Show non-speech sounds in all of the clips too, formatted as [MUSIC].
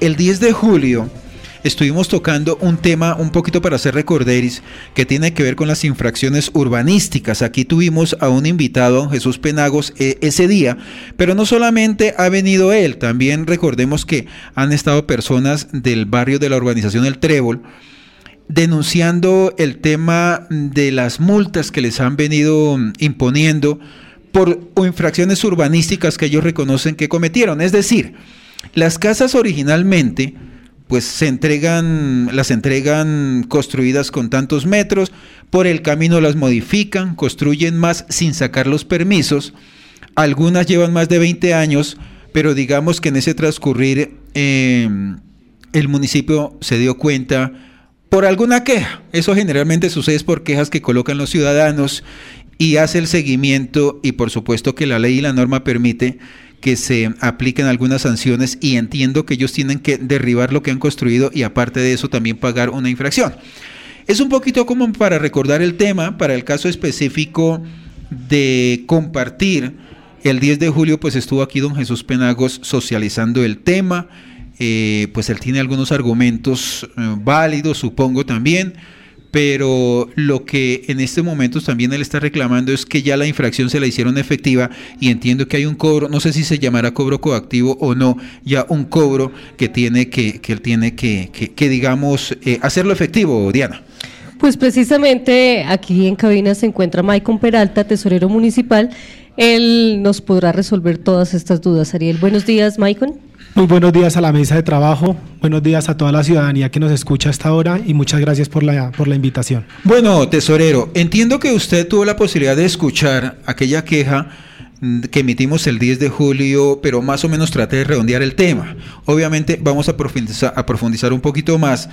El 10 de julio estuvimos tocando un tema un poquito para hacer recorderis que tiene que ver con las infracciones urbanísticas. Aquí tuvimos a un invitado, Jesús Penagos, eh, ese día, pero no solamente ha venido él, también recordemos que han estado personas del barrio de la urbanización El Trébol denunciando el tema de las multas que les han venido imponiendo por infracciones urbanísticas que ellos reconocen que cometieron. Es decir, las casas originalmente pues se entregan, las entregan construidas con tantos metros, por el camino las modifican, construyen más sin sacar los permisos, algunas llevan más de 20 años, pero digamos que en ese transcurrir em, el municipio se dio cuenta por alguna queja, eso generalmente sucede por quejas que colocan los ciudadanos y hace el seguimiento y por supuesto que la ley y la norma permite que se apliquen algunas sanciones y entiendo que ellos tienen que derribar lo que han construido y aparte de eso también pagar una infracción. Es un poquito como para recordar el tema, para el caso específico de compartir. El 10 de julio pues estuvo aquí don Jesús Penagos socializando el tema, eh, pues él tiene algunos argumentos eh, válidos, supongo también pero lo que en este momento también él está reclamando es que ya la infracción se la hicieron efectiva y entiendo que hay un cobro, no sé si se llamará cobro coactivo o no, ya un cobro que tiene que, que él tiene que, que, digamos, eh, hacerlo efectivo, Diana. Pues precisamente aquí en cabina se encuentra Maicon Peralta, tesorero municipal. Él nos podrá resolver todas estas dudas. Ariel, buenos días, Maicon. Muy buenos días a la mesa de trabajo, buenos días a toda la ciudadanía que nos escucha hasta ahora y muchas gracias por la, por la invitación. Bueno, tesorero, entiendo que usted tuvo la posibilidad de escuchar aquella queja mm, que emitimos el 10 de julio, pero más o menos trate de redondear el tema. Obviamente vamos a profundizar, a profundizar un poquito más,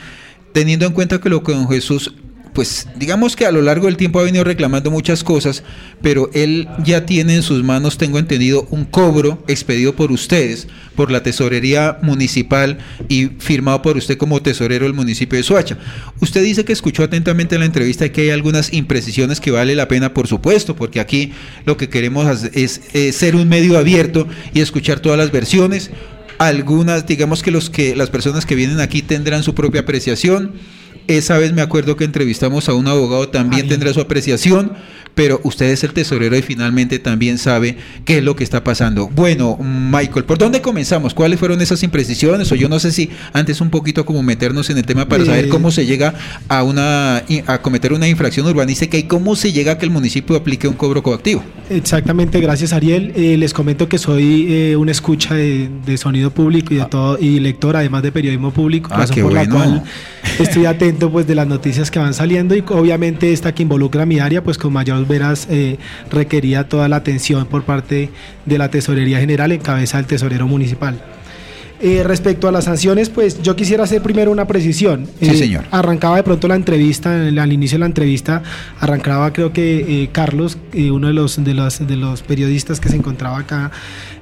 teniendo en cuenta que lo que don Jesús pues digamos que a lo largo del tiempo ha venido reclamando muchas cosas, pero él ya tiene en sus manos, tengo entendido, un cobro expedido por ustedes, por la tesorería municipal y firmado por usted como tesorero del municipio de Soacha. Usted dice que escuchó atentamente la entrevista y que hay algunas imprecisiones que vale la pena, por supuesto, porque aquí lo que queremos es, es ser un medio abierto y escuchar todas las versiones. Algunas, digamos que los que las personas que vienen aquí tendrán su propia apreciación esa vez me acuerdo que entrevistamos a un abogado, también tendrá su apreciación, pero usted es el tesorero y finalmente también sabe qué es lo que está pasando. Bueno, Michael, ¿por dónde comenzamos? ¿Cuáles fueron esas imprecisiones? O yo no sé si antes un poquito como meternos en el tema para saber cómo se llega a una a cometer una infracción urbanística y cómo se llega a que el municipio aplique un cobro coactivo. Exactamente, gracias Ariel. Eh, les comento que soy eh, una escucha de, sonido público y de ah. todo y lector, además de periodismo público, ah, por la cual [LAUGHS] estoy atento pues de las noticias que van saliendo y obviamente esta que involucra mi área, pues con mayor veras eh, requería toda la atención por parte de la Tesorería General en cabeza del Tesorero Municipal. Eh, respecto a las sanciones, pues yo quisiera hacer primero una precisión. Sí, eh, señor. Arrancaba de pronto la entrevista, al inicio de la entrevista, arrancaba creo que Carlos, uno de los, de, los, de los periodistas que se encontraba acá,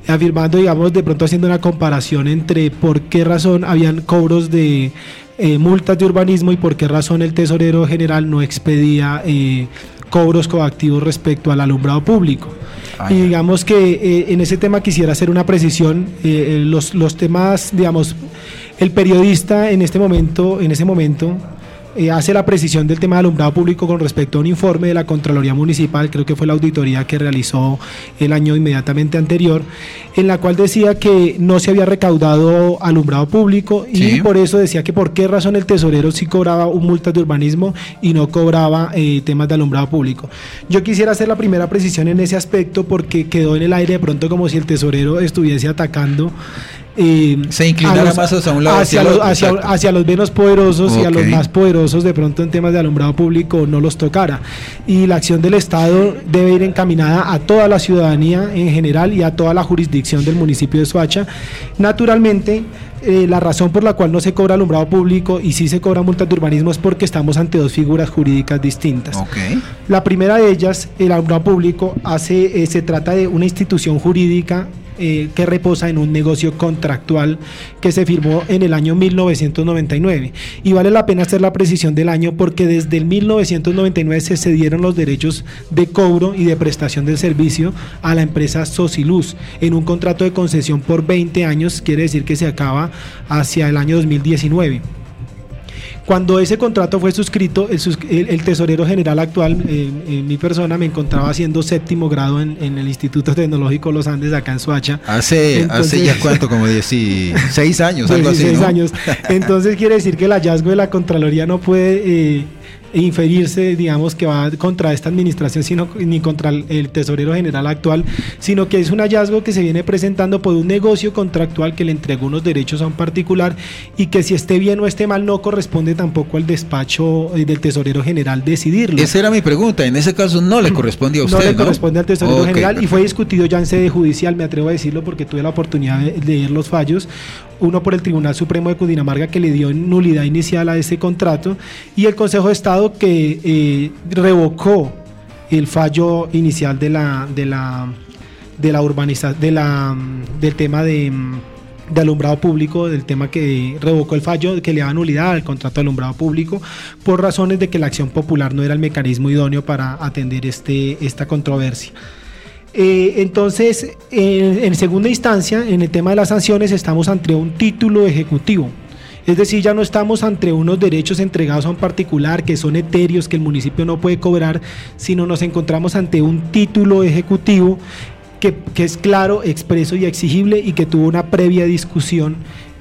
afirmando, digamos, de pronto haciendo una comparación entre por qué razón habían cobros de multas de urbanismo y por qué razón el tesorero general no expedía cobros coactivos respecto al alumbrado público. Ah, y digamos que eh, en ese tema quisiera hacer una precisión. Eh, eh, los, los temas, digamos, el periodista en este momento, en ese momento, eh, hace la precisión del tema de alumbrado público con respecto a un informe de la Contraloría Municipal, creo que fue la auditoría que realizó el año inmediatamente anterior, en la cual decía que no se había recaudado alumbrado público y por eso decía que por qué razón el tesorero sí cobraba un multa de urbanismo y no cobraba eh, temas de alumbrado público. Yo quisiera hacer la primera precisión en ese aspecto porque quedó en el aire de pronto como si el tesorero estuviese atacando se inclinara más hacia un lado hacia, los, menos poderosos y a los más poderosos de pronto en temas de alumbrado público no los tocara. Y la acción del Estado debe ir encaminada a toda la ciudadanía en general y a toda la jurisdicción del municipio de Soacha. Naturalmente eh, la razón por la cual no se cobra alumbrado público y sí se cobra multa de urbanismo es porque estamos ante dos figuras jurídicas distintas. La primera de ellas, el alumbrado público, hace, eh, se trata de una institución jurídica eh, que reposa en un negocio contractual que se firmó en el año 1999. Y vale la pena hacer la precisión del año porque desde el 1999 se cedieron los derechos de cobro y de prestación del servicio a la empresa Sociluz en un contrato de concesión por 20 años, quiere decir que se acaba hacia el año 2019. Cuando ese contrato fue suscrito, el, tesorero general actual, eh, en mi persona, me encontraba haciendo séptimo grado en, el Instituto Tecnológico Los Andes, acá en Suacha. Hace, hace ya cuánto, como 16 años, algo así. años. [LAUGHS] Entonces quiere decir que el hallazgo de la Contraloría no puede... Inferirse, digamos, que va contra esta administración, sino ni contra el tesorero general actual, sino que es un hallazgo que se viene presentando por un negocio contractual que le entregó unos derechos a un particular y que si esté bien o esté mal no corresponde tampoco al despacho eh, del tesorero general decidirlo. Esa era mi pregunta, en ese caso no le corresponde a [CLEARS THROAT] usted. No le corresponde al tesorero general y fue discutido ya en sede judicial, me atrevo a decirlo porque tuve la oportunidad de leer los fallos uno por el Tribunal Supremo de Cundinamarca que le dio nulidad inicial a ese contrato y el Consejo de Estado que eh, revocó el fallo inicial de la de la de la urbanización de la del tema de, de alumbrado público, del tema que revocó el fallo que le daba nulidad al contrato de alumbrado público por razones de que la acción popular no era el mecanismo idóneo para atender este esta controversia. Eh, entonces, en, segunda instancia, en el tema de las sanciones, estamos ante un título ejecutivo. Es decir, ya no estamos ante unos derechos entregados a un particular que son etéreos, que el municipio no puede cobrar, sino nos encontramos ante un título ejecutivo que, que es claro, expreso y exigible y que tuvo una previa discusión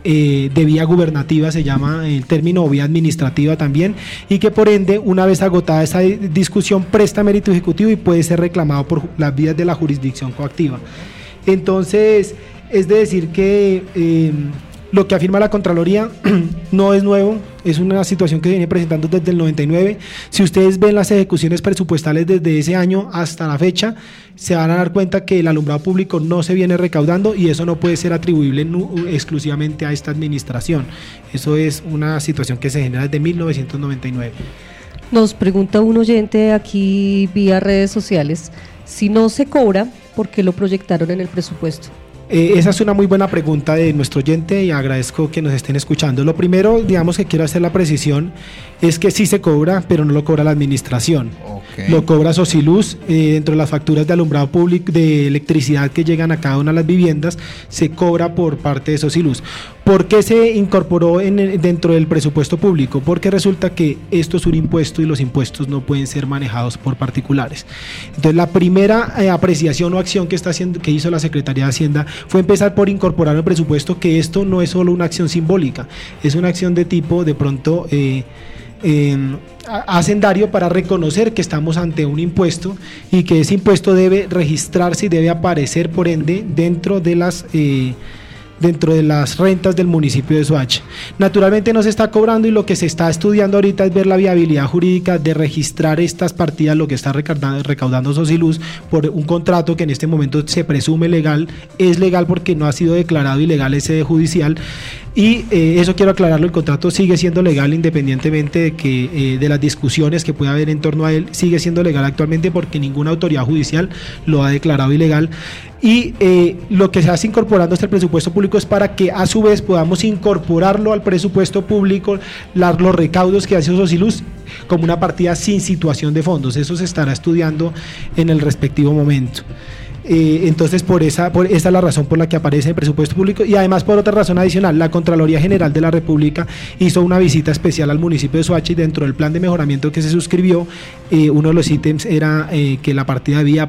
eh, de vía gubernativa, se llama el término, o vía administrativa también, y que por ende, una vez agotada esa discusión, presta mérito ejecutivo y puede ser reclamado por las vías de la jurisdicción coactiva. Entonces, es de decir que eh, lo que afirma la Contraloría [CLEARS THROAT] no es nuevo, es una situación que se viene presentando desde el 99. Si ustedes ven las ejecuciones presupuestales desde ese año hasta la fecha, se van a dar cuenta que el alumbrado público no se viene recaudando y eso no puede ser atribuible exclusivamente a esta administración. Eso es una situación que se genera desde 1999. Nos pregunta un oyente aquí vía redes sociales, si no se cobra, ¿por qué lo proyectaron en el presupuesto? Eh, esa es una muy buena pregunta de nuestro oyente y agradezco que nos estén escuchando. Lo primero, digamos que quiero hacer la precisión, es que sí se cobra, pero no lo cobra la administración. Lo cobra Sociluz eh, dentro de las facturas de alumbrado público, de electricidad que llegan a cada una de las viviendas, se cobra por parte de Sociluz. ¿Por qué se incorporó en dentro del presupuesto público? Porque resulta que esto es un impuesto y los impuestos no pueden ser manejados por particulares. Entonces, la primera eh, apreciación o acción que, está haciendo, que hizo la Secretaría de Hacienda fue empezar por incorporar al presupuesto que esto no es solo una acción simbólica, es una acción de tipo de pronto... Eh, hacendario para reconocer que estamos ante un impuesto y que ese impuesto debe registrarse y debe aparecer por ende dentro de las eh, dentro de las rentas del municipio de Soacha. Naturalmente no se está cobrando y lo que se está estudiando ahorita es ver la viabilidad jurídica de registrar estas partidas, lo que está recaudando, Sociluz por un contrato que en este momento se presume legal, es legal porque no ha sido declarado ilegal ese judicial y eh, eso quiero aclararlo, el contrato sigue siendo legal independientemente de que eh, de las discusiones que pueda haber en torno a él, sigue siendo legal actualmente porque ninguna autoridad judicial lo ha declarado ilegal. Y eh, lo que se hace incorporando hasta el presupuesto público es para que a su vez podamos incorporarlo al presupuesto público, los recaudos que hace Sosiluz como una partida sin situación de fondos. Eso se estará estudiando en el respectivo momento. Eh, entonces, por esa, por, esta es la razón por la que aparece en el presupuesto público y además por otra razón adicional, la Contraloría General de la República hizo una visita especial al municipio de Soacha y dentro del plan de mejoramiento que se suscribió, eh, uno de los ítems era eh, que la partida debía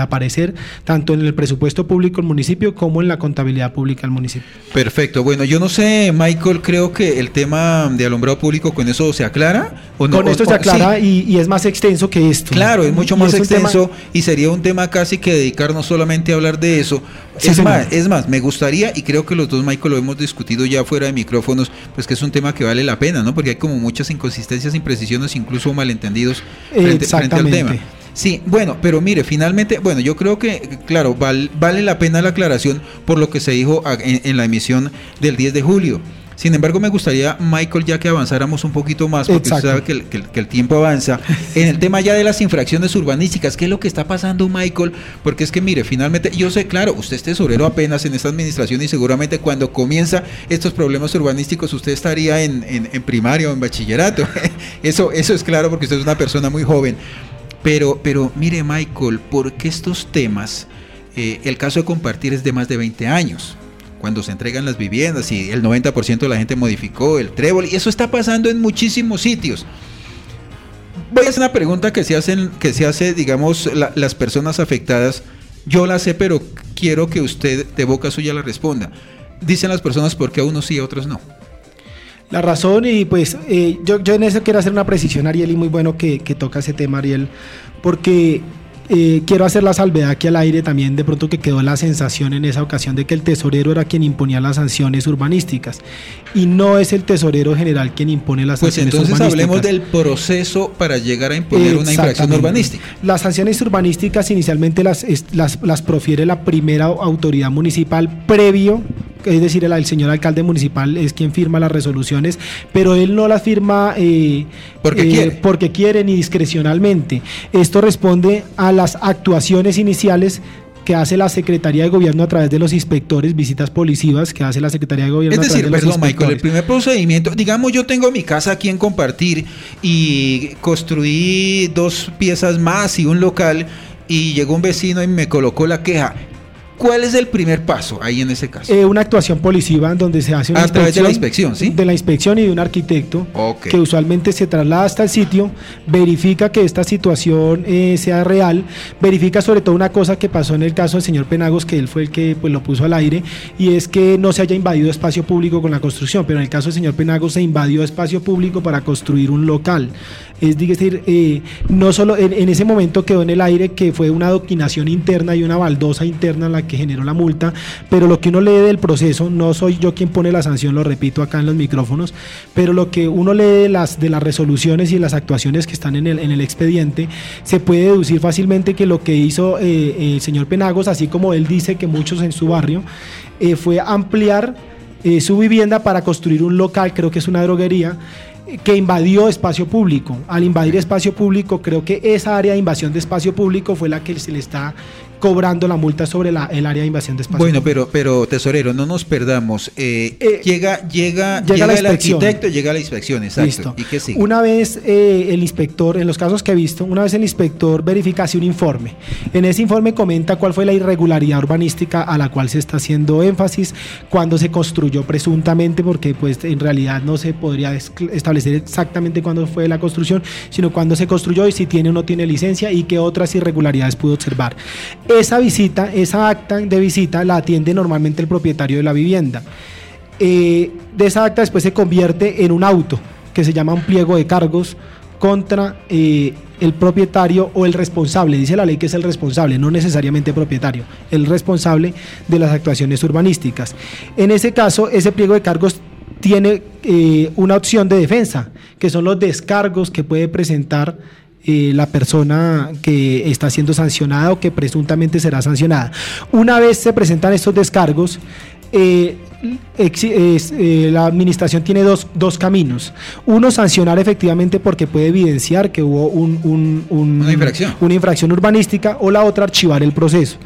aparecer tanto en el presupuesto público del municipio como en la contabilidad pública del municipio. Perfecto, bueno, yo no sé, Michael, creo que el tema de alumbrado público con eso se aclara. ¿o no? Con esto se aclara y, es más extenso que esto. Claro, es mucho más extenso y sería un tema casi que no solamente a hablar de eso. es, más, es más, me gustaría, y creo que los dos, Michael, lo hemos discutido ya fuera de micrófonos, pues que es un tema que vale la pena, ¿no? Porque hay como muchas inconsistencias, imprecisiones, incluso malentendidos frente, frente al tema. Sí, bueno, pero mire, finalmente, bueno, yo creo que, claro, vale la pena la aclaración por lo que se dijo en, en la emisión del 10 de julio. Sin embargo, me gustaría, Michael, ya que avanzáramos un poquito más, porque usted sabe que el, que, el, tiempo avanza, [LAUGHS] en el tema ya de las infracciones urbanísticas, ¿qué es lo que está pasando, Michael? Porque es que, mire, finalmente, yo sé, claro, usted es tesorero apenas en esta administración y seguramente cuando comienza estos problemas urbanísticos, usted estaría en, en, primaria o en bachillerato. [LAUGHS] eso, eso es claro porque usted es una persona muy joven. Pero, pero mire, Michael, ¿por qué estos temas? Eh, el caso de compartir es de más de 20 años cuando se entregan las viviendas y el 90% de la gente modificó el trébol y eso está pasando en muchísimos sitios. Voy a hacer una pregunta que se hacen, que se hace, digamos, las personas afectadas. Yo la sé, pero quiero que usted de boca suya la responda. Dicen las personas por qué a unos sí y a otros no. La razón, y pues eh, yo, en eso quiero hacer una precisión, Ariel, y muy bueno que toca ese tema, Ariel, porque eh, quiero hacer la salvedad aquí al aire también, de pronto que quedó la sensación en esa ocasión de que el tesorero era quien imponía las sanciones urbanísticas y no es el tesorero general quien impone las pues sanciones urbanísticas. Pues entonces hablemos del proceso para llegar a imponer una infracción urbanística. Las sanciones urbanísticas inicialmente las, las, las profiere la primera autoridad municipal previo es decir, el, señor alcalde municipal es quien firma las resoluciones, pero él no las firma eh, porque, eh, quiere. porque quiere ni discrecionalmente. Esto responde a las actuaciones iniciales que hace la Secretaría de Gobierno a través de los inspectores, visitas policivas que hace la Secretaría de Gobierno. Es decir, a través de los Michael, el primer procedimiento, digamos yo tengo mi casa aquí en compartir y construí dos piezas más y un local y llegó un vecino y me colocó la queja. ¿Cuál es el primer paso ahí en ese caso? Eh, una actuación policiva donde se hace una a través de la inspección, ¿sí? De la inspección y de un arquitecto que usualmente se traslada hasta el sitio, verifica que esta situación eh, sea real, verifica sobre todo una cosa que pasó en el caso del señor Penagos, que él fue el que pues, lo puso al aire, y es que no se haya invadido espacio público con la construcción, pero en el caso del señor Penagos se invadió espacio público para construir un local. Es decir, eh, no solo en, ese momento quedó en el aire que fue una adoquinación interna y una baldosa interna la que generó la multa, pero lo que uno lee del proceso, no soy yo quien pone la sanción, lo repito acá en los micrófonos, pero lo que uno lee de las, de las resoluciones y las actuaciones que están en el, en el expediente, se puede deducir fácilmente que lo que hizo eh, el señor Penagos, así como él dice que muchos en su barrio, eh, fue ampliar su vivienda para construir un local, creo que es una droguería, que invadió espacio público. Al invadir espacio público, creo que esa área de invasión de espacio público fue la que se le está cobrando la multa sobre la, el área de invasión de espacio. Bueno, pero, pero tesorero, no nos perdamos. Eh, eh, llega, llega, llega, el arquitecto, llega la inspección, exacto. ¿Y qué sigue? Una vez eh, el inspector, en los casos que he visto, una vez el inspector verifica hace un informe. En ese informe comenta cuál fue la irregularidad urbanística a la cual se está haciendo énfasis, cuando se construyó presuntamente, porque pues en realidad no se podría establecer exactamente cuándo fue la construcción, sino cuándo se construyó y si tiene o no tiene licencia y qué otras irregularidades pudo observar. Esa visita, esa acta de visita la atiende normalmente el propietario de la vivienda. Eh, de esa acta después se convierte en un auto que se llama un pliego de cargos contra eh, el propietario o el responsable. Dice la ley que es el responsable, no necesariamente propietario, el responsable de las actuaciones urbanísticas. En ese caso, ese pliego de cargos tiene eh, una opción de defensa, que son los descargos que puede presentar eh, la persona que está siendo sancionada o que presuntamente será sancionada. Una vez se presentan estos descargos, eh, eh, la administración tiene dos, dos, caminos. Uno, sancionar efectivamente porque puede evidenciar que hubo una, infracción. una, infracción. urbanística o la otra, archivar el proceso.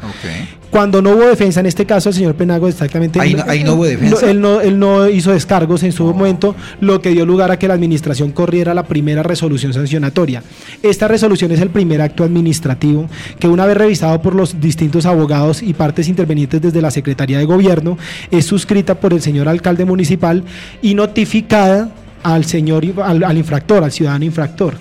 Cuando no hubo defensa, en este caso el señor Penago exactamente... Ahí no, hubo defensa. él, no, él, no, hizo descargos en su momento, lo que dio lugar a que la administración corriera la primera resolución sancionatoria. Esta resolución es el primer acto administrativo que una vez revisado por los distintos abogados y partes intervenientes desde la Secretaría de Gobierno, es suscrita por el señor alcalde municipal y notificada al señor al infractor, al ciudadano infractor.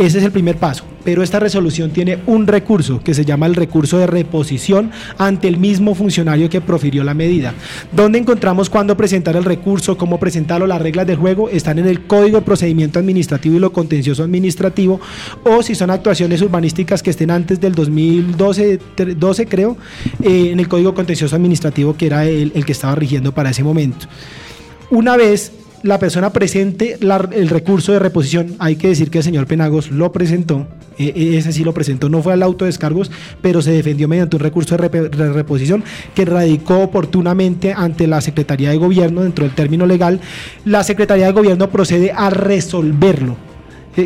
Ese es el primer paso. Pero esta resolución tiene un recurso que se llama el recurso de reposición ante el mismo funcionario que profirió la medida. ¿Dónde encontramos cuándo presentar el recurso, cómo presentarlo? Las reglas del juego están en el Código de Procedimiento Administrativo y lo contencioso administrativo, o si son actuaciones urbanísticas que estén antes del 2012, 12 creo, eh, en el Código Contencioso Administrativo que era el, el que estaba rigiendo para ese momento. Una vez la persona presente el recurso de reposición, hay que decir que el señor Penagos lo presentó E, e, ese sí lo presentó, no fue al auto de descargos, pero se defendió mediante un recurso de, reposición que radicó oportunamente ante la Secretaría de Gobierno dentro del término legal. La Secretaría de Gobierno procede a resolverlo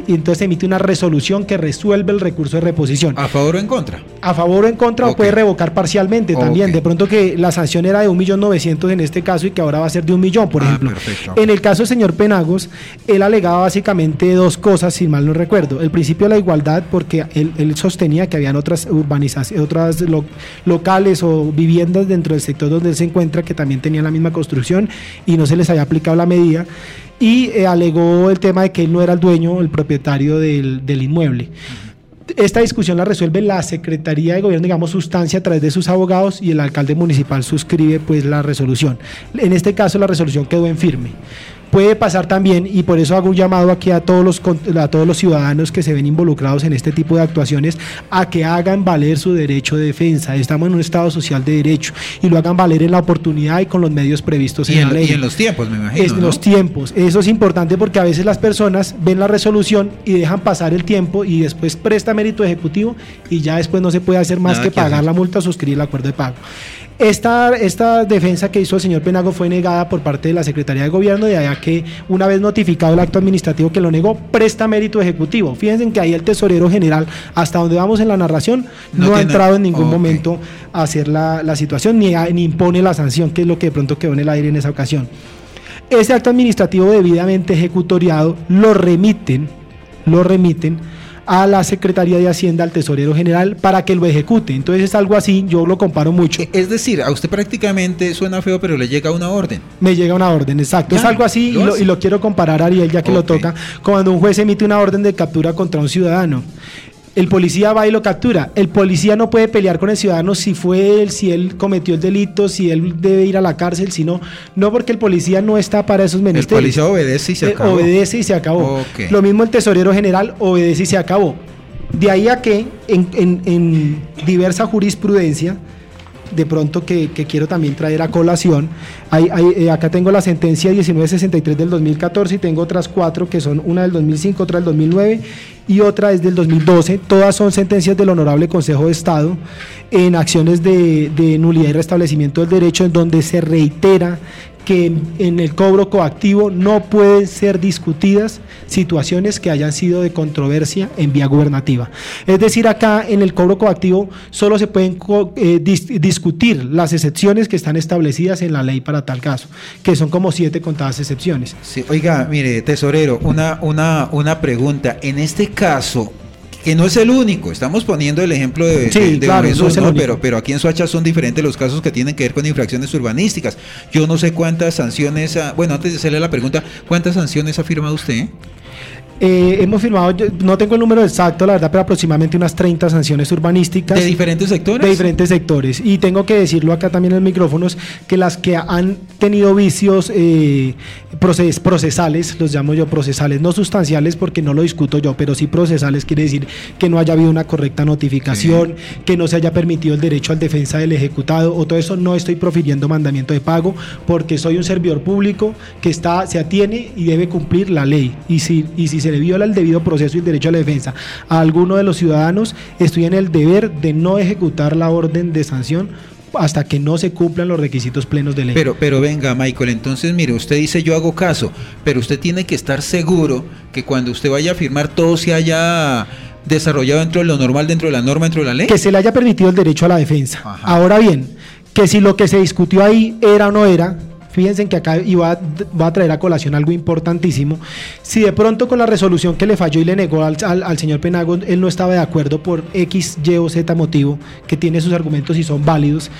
y entonces emite una resolución que resuelve el recurso de reposición. ¿A favor o en contra? A favor o en contra o puede revocar parcialmente también. De pronto que la sanción era de 1.900.000 en este caso y que ahora va a ser de un millón, por ah, ejemplo. En el caso del señor Penagos, él alegaba básicamente dos cosas, si mal no recuerdo. El principio de la igualdad, porque él, sostenía que habían otras urbanizaciones, otras locales o viviendas dentro del sector donde él se encuentra que también tenían la misma construcción y no se les había aplicado la medida y eh, alegó el tema de que él no era el dueño, el propietario del, del inmueble. Esta discusión la resuelve la Secretaría de Gobierno, digamos, sustancia a través de sus abogados y el alcalde municipal suscribe pues la resolución. En este caso la resolución quedó en firme puede pasar también, y por eso hago un llamado aquí a todos, los, a todos los ciudadanos que se ven involucrados en este tipo de actuaciones, a que hagan valer su derecho de defensa. Estamos en un Estado social de derecho y lo hagan valer en la oportunidad y con los medios previstos en, la ley. Y en los tiempos, me imagino. En los tiempos. Eso es importante porque a veces las personas ven la resolución y dejan pasar el tiempo y después presta mérito ejecutivo y ya después no se puede hacer más que, pagar la multa o suscribir el acuerdo de pago. Esta, esta defensa que hizo el señor Penago fue negada por parte de la Secretaría de Gobierno, de allá que una vez notificado el acto administrativo que lo negó, presta mérito ejecutivo. Fíjense que ahí el tesorero general, hasta donde vamos en la narración, no, ha entrado en ningún momento a hacer la, situación ni, ni impone la sanción, que es lo que de pronto quedó en el aire en esa ocasión. Ese acto administrativo debidamente ejecutoriado lo remiten, lo remiten a la Secretaría de Hacienda, al Tesorero General, para que lo ejecute. Entonces es algo así, yo lo comparo mucho. E, es decir, a usted prácticamente suena feo, pero le llega una orden. Me llega una orden, exacto. es algo así y, lo, quiero comparar, Ariel, ya que lo toca, cuando un juez emite una orden de captura contra un ciudadano el policía va y lo captura. El policía no puede pelear con el ciudadano si fue él, si él cometió el delito, si él debe ir a la cárcel, sino no porque el policía no está para esos menesteres. El policía obedece y se eh, acabó. Obedece y se acabó. Lo mismo el tesorero general obedece y se acabó. De ahí a que en, en diversa jurisprudencia de pronto que, quiero también traer a colación. Hay, eh, acá tengo la sentencia 1963 del 2014 y tengo otras cuatro que son una del 2005, otra del 2009 y otra es del 2012. Todas son sentencias del Honorable Consejo de Estado en acciones de, de nulidad y restablecimiento del derecho en donde se reitera que en, el cobro coactivo no pueden ser discutidas situaciones que hayan sido de controversia en vía gubernativa. Es decir, acá en el cobro coactivo solo se pueden eh, discutir las excepciones que están establecidas en la ley para tal caso, que son como siete contadas excepciones. oiga, mire, tesorero, una, una, una pregunta. En este caso, que no es el único, estamos poniendo el ejemplo de, sí, pero, pero aquí en Soacha son diferentes los casos que tienen que ver con infracciones urbanísticas. Yo no sé cuántas sanciones, bueno, antes de hacerle la pregunta, ¿cuántas sanciones ha firmado usted? Eh, hemos firmado, no tengo el número exacto, la verdad, pero aproximadamente unas 30 sanciones urbanísticas. ¿De diferentes sectores? De diferentes sectores. Y tengo que decirlo acá también en los micrófonos, que las que han tenido vicios eh, procesales, los llamo yo procesales, no sustanciales porque no lo discuto yo, pero sí procesales quiere decir que no haya habido una correcta notificación, que no se haya permitido el derecho al defensa del ejecutado, o todo eso no estoy profiriendo mandamiento de pago porque soy un servidor público que está, se atiene y debe cumplir la ley. Y si, y si se le viola el debido proceso y el derecho a la defensa a alguno de los ciudadanos, estoy en el deber de no ejecutar la orden de sanción hasta que no se cumplan los requisitos plenos de ley. Pero, pero venga, Michael, entonces mire, usted dice yo hago caso, pero usted tiene que estar seguro que cuando usted vaya a firmar todo se haya desarrollado dentro de lo normal, dentro de la norma, dentro de la ley. Que se le haya permitido el derecho a la defensa. Ahora bien, que si lo que se discutió ahí era o no era, Fíjense que acá iba va a traer a colación algo importantísimo. Si de pronto con la resolución que le falló y le negó al, al, señor Penago, él no estaba de acuerdo por X, Y o Z motivo, que tiene sus argumentos y son válidos,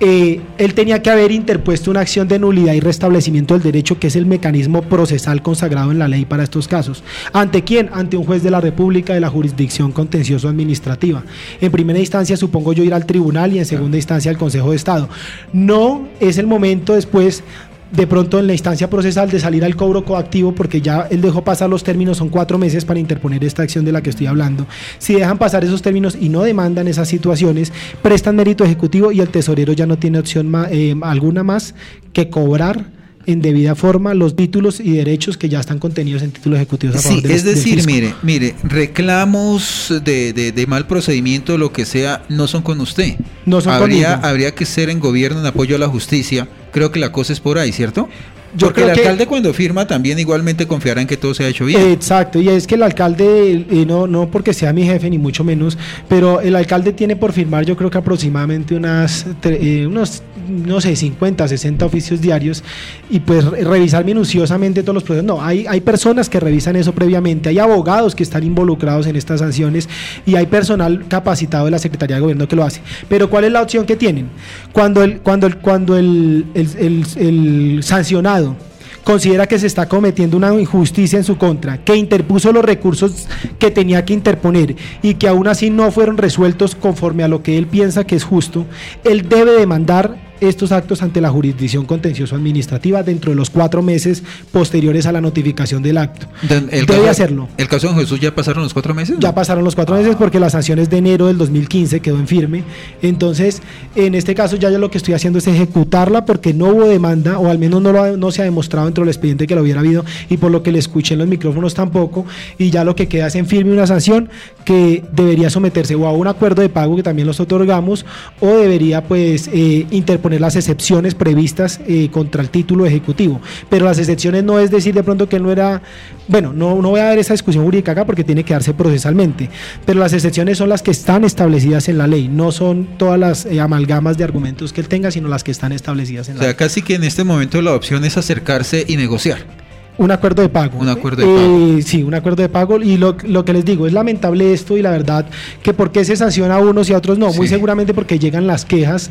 eh, él tenía que haber interpuesto una acción de nulidad y restablecimiento del derecho, que es el mecanismo procesal consagrado en la ley para estos casos. ¿Ante quién? Ante un juez de la República de la jurisdicción contencioso administrativa. En primera instancia, supongo yo ir al tribunal y en segunda instancia al Consejo de Estado. No es el momento después de pronto en la instancia procesal de salir al cobro coactivo porque ya él dejó pasar los términos, son cuatro meses para interponer esta acción de la que estoy hablando. Si dejan pasar esos términos y no demandan esas situaciones, prestan mérito ejecutivo y el tesorero ya no tiene opción eh, alguna más que cobrar en debida forma los títulos y derechos que ya están contenidos en títulos ejecutivos a favor sí, Es decir, mire, mire, reclamos de, de, mal procedimiento, lo que sea, no son con usted. No son habría, habría que ser en gobierno en apoyo a la justicia. Creo que la cosa es por ahí, ¿cierto? Yo Porque el alcalde cuando firma también igualmente confiará en que todo se ha hecho bien. Exacto, y es que el alcalde, eh, no, no porque sea mi jefe ni mucho menos, pero el alcalde tiene por firmar yo creo que aproximadamente unas, eh, unos, no sé, 50, 60 oficios diarios y pues revisar minuciosamente todos los procesos. No, hay, hay personas que revisan eso previamente, hay abogados que están involucrados en estas sanciones y hay personal capacitado de la Secretaría de Gobierno que lo hace. Pero ¿cuál es la opción que tienen? Cuando el, cuando el, cuando el, el, el sancionado considera que se está cometiendo una injusticia en su contra, que interpuso los recursos que tenía que interponer y que aún así no fueron resueltos conforme a lo que él piensa que es justo, él debe demandar estos actos ante la jurisdicción contencioso administrativa dentro de los cuatro meses posteriores a la notificación del acto. El Debe hacerlo. ¿El caso de Jesús ya pasaron los cuatro meses? Ya pasaron los cuatro meses porque la sanción es de enero del 2015, quedó en firme. Entonces, en este caso ya yo lo que estoy haciendo es ejecutarla porque no hubo demanda, o al menos no, lo, no se ha demostrado dentro del expediente que lo hubiera habido, y por lo que le escuché en los micrófonos tampoco, y ya lo que queda es en firme una sanción que debería someterse o a un acuerdo de pago que también los otorgamos, o debería pues eh, interponer las excepciones previstas eh, contra el título ejecutivo. Pero las excepciones no es decir de pronto que no era, bueno, no, no voy a dar esa discusión jurídica acá porque tiene que darse procesalmente, pero las excepciones son las que están establecidas en la ley, no son todas las eh, amalgamas de argumentos que él tenga, sino las que están establecidas en la ley. O sea, casi que en este momento la opción es acercarse y negociar. Un acuerdo de pago. Un acuerdo de pago. Eh, sí, un acuerdo de pago. Y lo, lo, que les digo, es lamentable esto y la verdad que por qué se sanciona a unos y a otros no. Muy seguramente porque llegan las quejas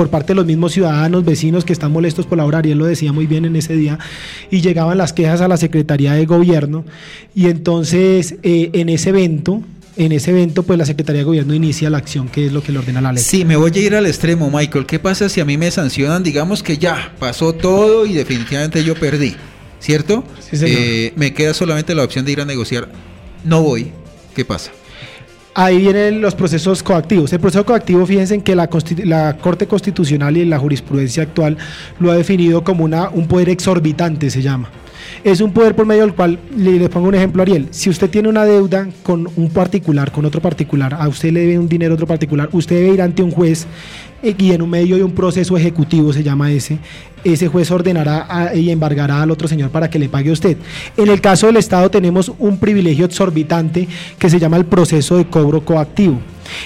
por parte de los mismos ciudadanos, vecinos que están molestos por la obra, Ariel lo decía muy bien en ese día, y llegaban las quejas a la Secretaría de Gobierno, y entonces eh, en ese evento, en ese evento, pues la Secretaría de Gobierno inicia la acción que es lo que le ordena la ley. Sí, me voy a ir al extremo, Michael. ¿Qué pasa si a mí me sancionan? Digamos que ya pasó todo y definitivamente yo perdí, ¿cierto? Sí, eh, me queda solamente la opción de ir a negociar. No voy. ¿Qué pasa? Ahí vienen los procesos coactivos. El proceso coactivo, fíjense en que la, la, Corte Constitucional y la jurisprudencia actual lo ha definido como una, un poder exorbitante, se llama. Es un poder por medio del cual, le, pongo un ejemplo, Ariel, si usted tiene una deuda con un particular, con otro particular, a usted le debe un dinero a otro particular, usted debe ir ante un juez eh, y en un medio de un proceso ejecutivo, se llama ese, ese juez ordenará y embargará al otro señor para que le pague a usted. En el caso del Estado tenemos un privilegio exorbitante que se llama el proceso de cobro coactivo.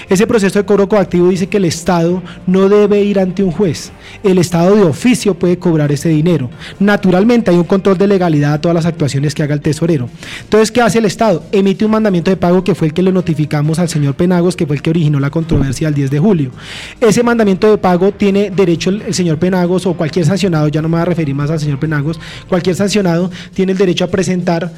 Ese proceso de cobro coactivo dice que el Estado no debe ir ante un juez. El Estado de oficio puede cobrar ese dinero. Naturalmente hay un control de legalidad a todas las actuaciones que haga el tesorero. Entonces, ¿qué hace el Estado? Emite un mandamiento de pago que fue el que le notificamos al señor Penagos, que fue el que originó la controversia el 10 de julio. Ese mandamiento de pago tiene derecho el, señor Penagos o cualquier sancionado, ya no me voy a referir más al señor Penagos, cualquier sancionado tiene el derecho a presentar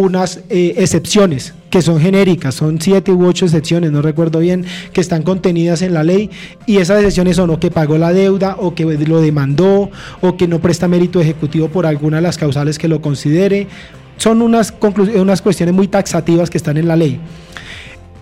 unas eh, excepciones que son genéricas, son siete u ocho excepciones, no recuerdo bien, que están contenidas en la ley y esas excepciones son o que pagó la deuda o que lo demandó o que no presta mérito ejecutivo por alguna de las causales que lo considere. Son unas, unas cuestiones muy taxativas que están en la ley.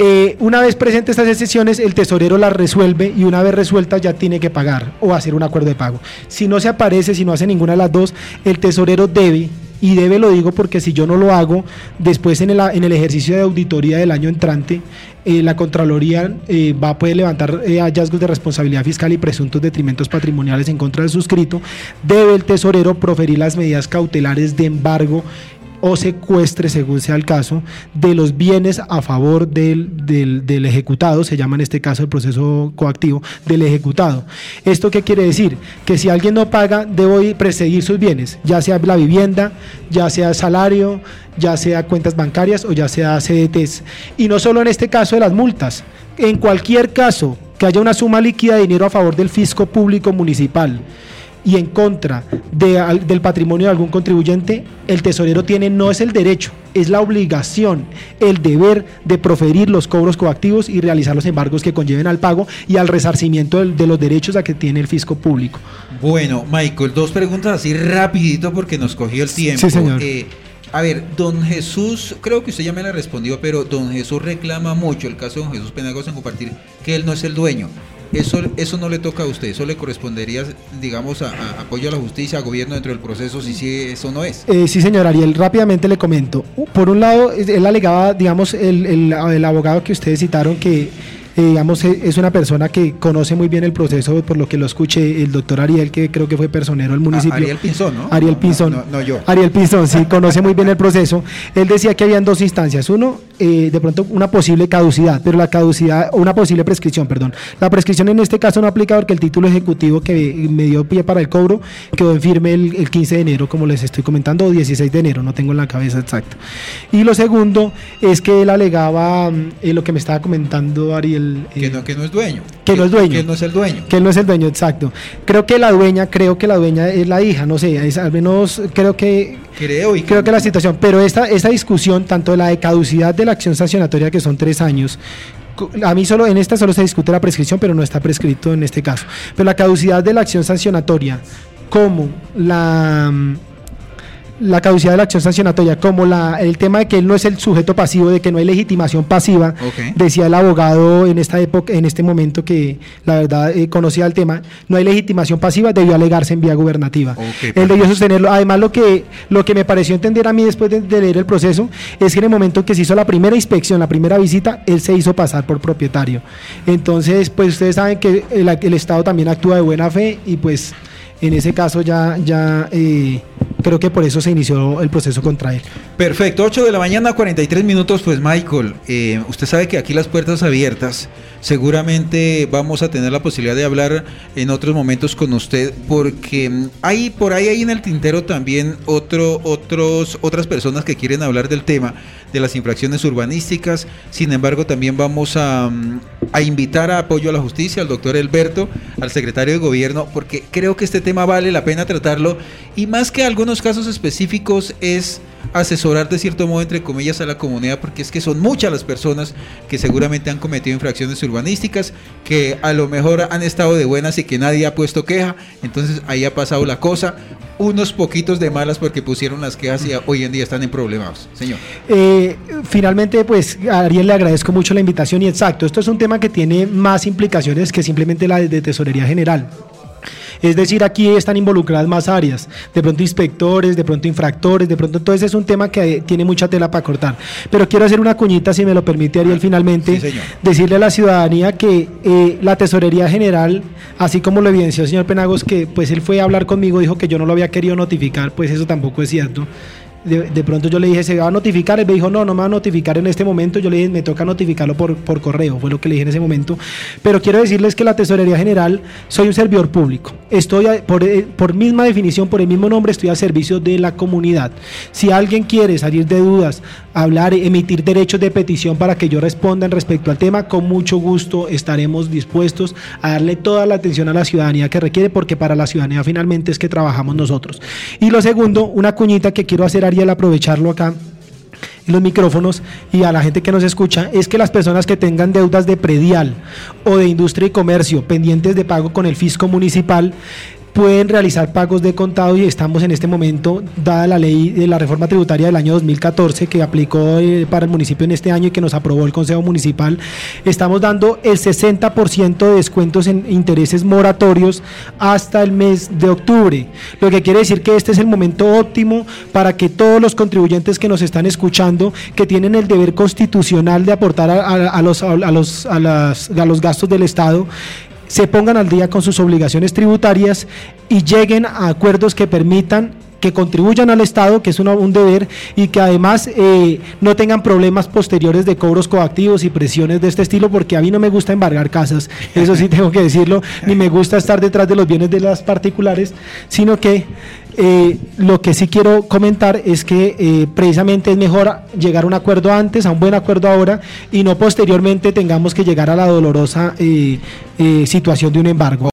Eh, una vez presente estas excepciones, el tesorero las resuelve y una vez resueltas ya tiene que pagar o hacer un acuerdo de pago. Si no se aparece, si no hace ninguna de las dos, el tesorero debe y debe lo digo porque si yo no lo hago, después en el, en el ejercicio de auditoría del año entrante, eh, la Contraloría eh, va a poder levantar eh, hallazgos de responsabilidad fiscal y presuntos detrimentos patrimoniales en contra del suscrito, debe el tesorero proferir las medidas cautelares de embargo o secuestre, según sea el caso, de los bienes a favor del, del, ejecutado, se llama en este caso el proceso coactivo, del ejecutado. ¿Esto qué quiere decir? Que si alguien no paga, debo perseguir sus bienes, ya sea la vivienda, ya sea salario, ya sea cuentas bancarias o ya sea CDTs. Y no solo en este caso de las multas, en cualquier caso que haya una suma líquida de dinero a favor del fisco público municipal, y en contra del patrimonio de algún contribuyente, el tesorero tiene no es el derecho, es la obligación, el deber de proferir los cobros coactivos y realizar los embargos que conlleven al pago y al resarcimiento de, los derechos a que tiene el fisco público. Bueno, Michael, dos preguntas así rapidito porque nos cogió el tiempo. Sí, señor. Eh, a ver, don Jesús, creo que usted ya me la respondió, pero don Jesús reclama mucho el caso de don Jesús Penagos en compartir que él no es el dueño. Eso, eso no le toca a usted, eso le correspondería, digamos, a, apoyo a la justicia, a gobierno dentro del proceso, si sí, eso no es. Eh, sí, señor Ariel, rápidamente le comento. Por un lado, él alegaba, digamos, el, el abogado que ustedes citaron que eh, digamos, eh, es una persona que conoce muy bien el proceso, por lo que lo escuché el doctor Ariel, que creo que fue personero del municipio. Ariel Pinzón, ¿no? Ariel Pinzón. No, yo. Ariel Pinzón, sí, [LAUGHS] conoce muy bien el proceso. Él decía que habían dos instancias. Uno, eh, de pronto, una posible caducidad, pero la caducidad, una posible prescripción, perdón. La prescripción en este caso no aplica porque el título ejecutivo que me dio pie para el cobro quedó en firme el, 15 de enero, como les estoy comentando, o 16 de enero, no tengo en la cabeza exacto. Y lo segundo es que él alegaba lo que me estaba comentando Ariel. Que no, que no dueño. Que, no es dueño. Que él no es el dueño. Que él no es el dueño, exacto. Creo que la dueña, creo que la dueña es la hija, no sé, al menos creo que... Creo y creo que la situación, pero esta, esta discusión, tanto de la de caducidad de la acción sancionatoria, que son tres años, a mí solo en esta solo se discute la prescripción, pero no está prescrito en este caso. Pero la caducidad de la acción sancionatoria, como la la caducidad de la acción sancionatoria, como la, el tema de que él no es el sujeto pasivo, de que no hay legitimación pasiva, decía el abogado en esta época, en este momento que la verdad eh, conocía el tema, no hay legitimación pasiva, debió alegarse en vía gubernativa. él debió sostenerlo. Además, lo que, lo que me pareció entender a mí después de, leer el proceso es que en el momento que se hizo la primera inspección, la primera visita, él se hizo pasar por propietario. Entonces, pues ustedes saben que el, el Estado también actúa de buena fe y pues en ese caso ya, ya eh, creo que por eso se inició el proceso contra él. Perfecto, 8 de la mañana, 43 minutos, pues Michael, eh, usted sabe que aquí las puertas abiertas, seguramente vamos a tener la posibilidad de hablar en otros momentos con usted, porque hay por ahí hay en el tintero también otro, otros, otras personas que quieren hablar del tema de las infracciones urbanísticas, sin embargo también vamos a, a invitar a apoyo a la justicia al doctor Alberto, al secretario de gobierno, porque creo que este tema vale la pena tratarlo y más que algunos casos específicos es asesorar de cierto modo, entre comillas, a la comunidad, porque es que son muchas las personas que seguramente han cometido infracciones urbanísticas, que a lo mejor han estado de buenas y que nadie ha puesto queja, entonces ahí ha pasado la cosa. Unos poquitos de malas porque pusieron las quejas y hoy en día están en problemas. Señor. Eh, finalmente, pues Ariel le agradezco mucho la invitación y exacto, esto es un tema que tiene más implicaciones que simplemente la de Tesorería General. Es decir, aquí están involucradas más áreas, de pronto inspectores, de pronto infractores, de pronto entonces es un tema que tiene mucha tela para cortar. Pero quiero hacer una cuñita, si me lo permite Ariel, finalmente, decirle a la ciudadanía que eh, la Tesorería General, así como lo evidenció el señor Penagos, que pues él fue a hablar conmigo, dijo que yo no lo había querido notificar, pues eso tampoco es cierto de, pronto yo le dije, ¿se va a notificar? Él me dijo, no, no me va a notificar en este momento. Yo le dije, me toca notificarlo por, por correo, fue lo que le dije en ese momento. Pero quiero decirles que la Tesorería General, soy un servidor público. Estoy, por, eh, por misma definición, por el mismo nombre, estoy al servicio de la comunidad. Si alguien quiere salir de dudas, hablar, emitir derechos de petición para que yo responda en respecto al tema, con mucho gusto estaremos dispuestos a darle toda la atención a la ciudadanía que requiere, porque para la ciudadanía finalmente es que trabajamos nosotros. Y lo segundo, una cuñita que quiero hacer, Ariel, aprovecharlo acá los micrófonos y a la gente que nos escucha, es que las personas que tengan deudas de predial o de industria y comercio pendientes de pago con el fisco municipal, pueden realizar pagos de contado y estamos en este momento, dada la ley de la reforma tributaria del año 2014 que aplicó eh, para el municipio en este año y que nos aprobó el Consejo Municipal, estamos dando el 60% de descuentos en intereses moratorios hasta el mes de octubre, lo que quiere decir que este es el momento óptimo para que todos los contribuyentes que nos están escuchando, que tienen el deber constitucional de aportar a, los, a, los, a, los gastos del Estado, se pongan al día con sus obligaciones tributarias y lleguen a acuerdos que permitan que contribuyan al Estado, que es un deber, y que además eh, no tengan problemas posteriores de cobros coactivos y presiones de este estilo, porque a mí no me gusta embargar casas, eso sí tengo que decirlo, ni me gusta estar detrás de los bienes de las particulares, sino que eh, lo que sí quiero comentar es que eh, precisamente es mejor llegar a un acuerdo antes, a un buen acuerdo ahora, y no posteriormente tengamos que llegar a la dolorosa eh, situación de un embargo.